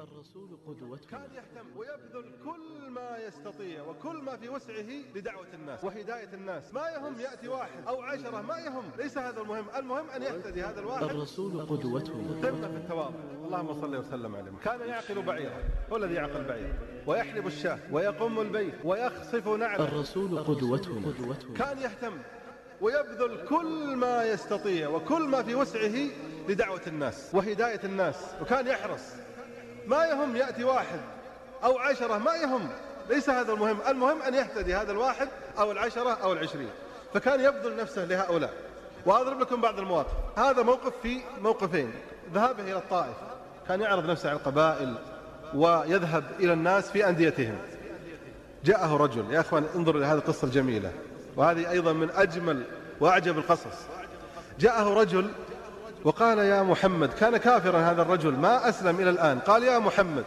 الرسول قدوتنا كان يهتم ويبذل كل ما يستطيع وكل ما في وسعه لدعوة الناس وهداية الناس. ما يهم يأتي واحد أو عشرة ما يهم. ليس هذا المهم. المهم أن يهتدي هذا الواحد. الرسول قدوتنا قمة في التواضع. اللهم صل وسلم عليه كان يعقل بعيرا. هو الذي يعقل بعيرا. ويحلب الشاة ويقم البيت ويخصف نعله. الرسول قدوتنا كان يهتم ويبذل كل ما يستطيع وكل ما في وسعه لدعوة الناس وهداية الناس. وكان يحرص ما يهم يأتي واحد أو عشرة ما يهم. ليس هذا المهم. المهم أن يهتدي هذا الواحد أو العشرة أو العشرين. فكان يبذل نفسه لهؤلاء. وأضرب لكم بعض المواقف. هذا موقف في موقفين. ذهابه إلى الطائف. كان يعرض نفسه على القبائل ويذهب إلى الناس في أنديتهم. جاءه رجل. يا أخوان انظروا إلى هذه القصة الجميلة. وهذه أيضا من أجمل وأعجب القصص. جاءه رجل وقال يا محمد كان كافرا هذا الرجل ما أسلم إلى الآن. قال يا محمد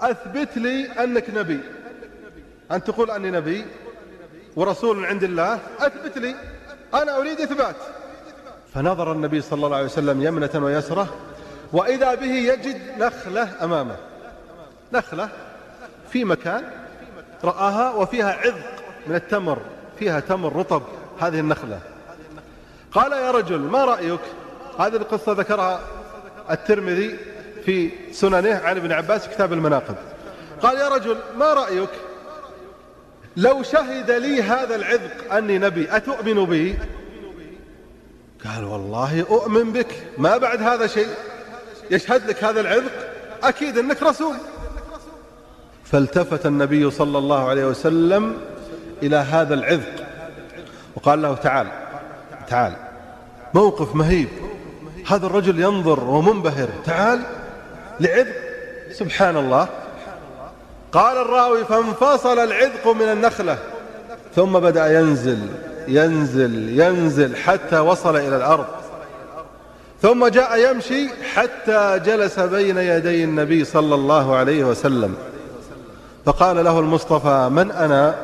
أثبت لي أنك نبي. أن تقول أني نبي ورسول عند الله أثبت لي. أنا أريد إثبات. فنظر النبي صلى الله عليه وسلم يمنة ويسرة وإذا به يجد نخلة أمامه. نخلة في مكان رآها وفيها عذق من التمر فيها تمر رطب هذه النخلة. قال يا رجل ما رأيك؟ هذه القصة ذكرها الترمذي في سننه عن ابن عباس كتاب المناقب. قال يا رجل ما رأيك لو شهد لي هذا العذق أني نبي أتؤمن بي قال والله أؤمن بك ما بعد هذا شيء يشهد لك هذا العذق أكيد أنك رسول. فالتفت النبي صلى الله عليه وسلم إلى هذا العذق. وقال له تعال تعال موقف مهيب. هذا الرجل ينظر ومنبهر. تعال. لعذق سبحان الله قال الراوي فانفصل العذق من النخلة. ثم بدأ ينزل ينزل ينزل حتى وصل إلى الأرض. ثم جاء يمشي حتى جلس بين يدي النبي صلى الله عليه وسلم. فقال له المصطفى من أنا؟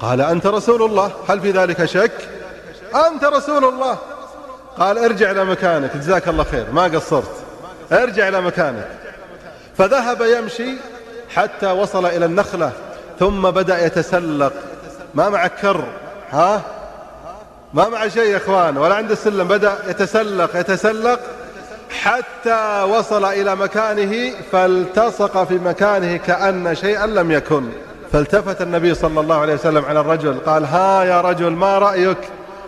قال أنت رسول الله. هل في ذلك شك؟ أنت رسول الله. قال ارجع إلى مكانك جزاك الله خير ما قصرت. ارجع إلى مكانك. فذهب يمشي حتى وصل إلى النخلة ثم بدأ يتسلق. ما معك كر ها؟ ما مع شيء يا إخوان ولا عند السلم. بدأ يتسلق يتسلق حتى وصل إلى مكانه فالتصق في مكانه كأن شيئا لم يكن. فالتفت النبي صلى الله عليه وسلم على الرجل قال ها يا رجل ما رأيك؟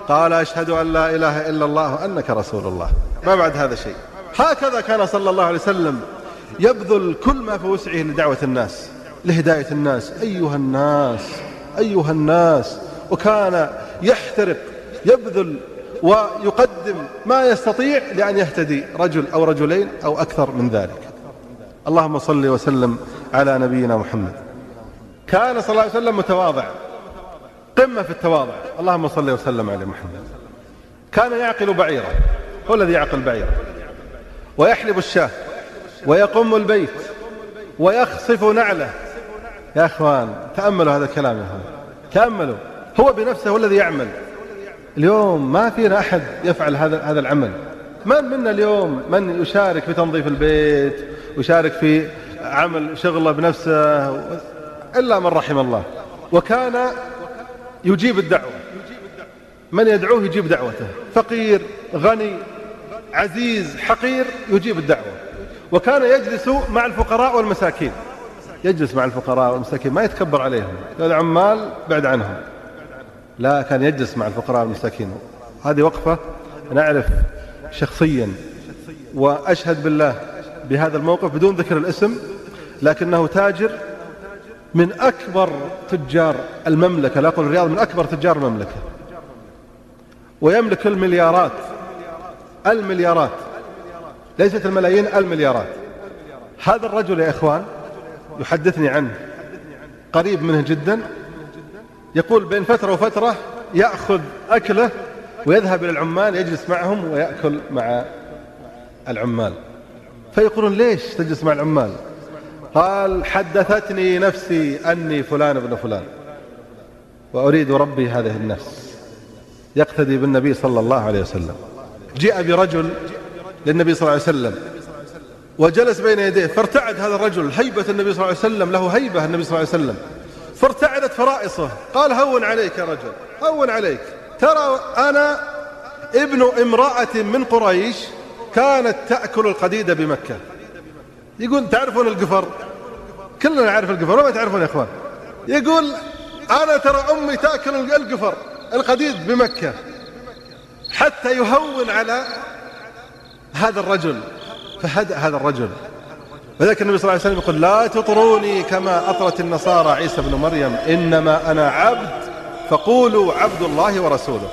قال أشهد أن لا إله إلا الله وأنك رسول الله. ما بعد هذا شيء. هكذا كان صلى الله عليه وسلم يبذل كل ما في وسعه لدعوة الناس لهداية الناس. أيها الناس أيها الناس. وكان يحترق يبذل ويقدم ما يستطيع لأن يهتدي رجل أو رجلين أو أكثر من ذلك. اللهم صل وسلم على نبينا محمد. كان صلى الله عليه وسلم متواضع. قمة في التواضع. اللهم صل وسلم على محمد. كان يعقل بعيرا. هو الذي يعقل بعيرا. ويحلب الشاه. ويقم البيت. ويخصف نعله. يا أخوان تأملوا هذا الكلام يا أخوان. تأملوا. هو بنفسه هو الذي يعمل. اليوم ما فينا أحد يفعل هذا هذا العمل. من منا اليوم من يشارك في تنظيف البيت ويشارك في عمل شغله بنفسه؟ إلا من رحم الله. وكان يجيب الدعوة. من يدعوه يجيب دعوته. فقير غني عزيز حقير يجيب الدعوة. وكان يجلس مع الفقراء والمساكين. يجلس مع الفقراء والمساكين ما يتكبر عليهم. العمال بعد عنهم. لا كان يجلس مع الفقراء والمساكين. هذه وقفة نعرف شخصيا وأشهد بالله بهذا الموقف بدون ذكر الاسم لكنه تاجر من أكبر تجار المملكة لا أقول الرياض من أكبر تجار المملكة. ويملك المليارات المليارات. ليست الملايين المليارات. هذا الرجل يا إخوان يحدثني عنه قريب منه جدا. يقول بين فترة وفترة يأخذ أكله ويذهب إلى العمال يجلس معهم ويأكل مع العمال. فيقولون ليش تجلس مع العمال؟ قال حدثتني نفسي أني فلان ابن فلان وأريد ربي هذه النفس يقتدي بالنبي صلى الله عليه وسلم. جاء برجل للنبي صلى الله عليه وسلم وجلس بين يديه فارتعد هذا الرجل هيبة النبي صلى الله عليه وسلم له هيبة النبي صلى الله عليه وسلم. فارتعدت فرائصه قال هون عليك يا رجل هون عليك. ترى أنا ابن امرأة من قريش كانت تأكل القديد بمكة. يقول تعرفون القفر؟ كلنا نعرف القفر وما تعرفون يا إخوان؟ يقول أنا ترى أمي تأكل القفر القديد بمكة حتى يهون على هذا الرجل فهدأ هذا الرجل. وذلك النبي صلى الله عليه وسلم يقول لا تطروني كما أطرت النصارى عيسى بن مريم إنما أنا عبد فقولوا عبد الله ورسوله.